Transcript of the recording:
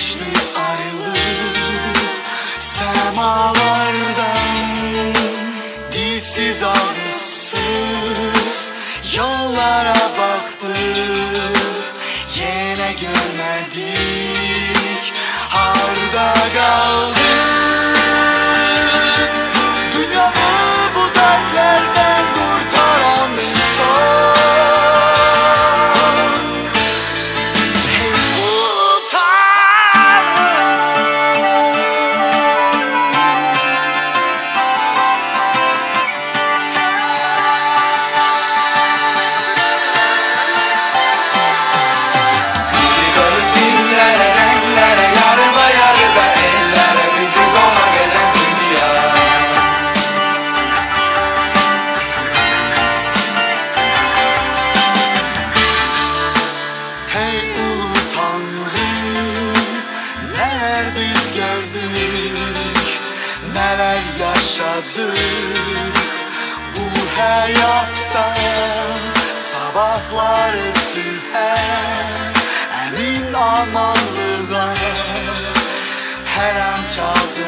geçti aylık Semalardan Dilsiz ağızsız Yollara baktık. Yine görmedik Neler yaşadık Bu hayatta Sabahları sülhe Emin amanlığa Her an çal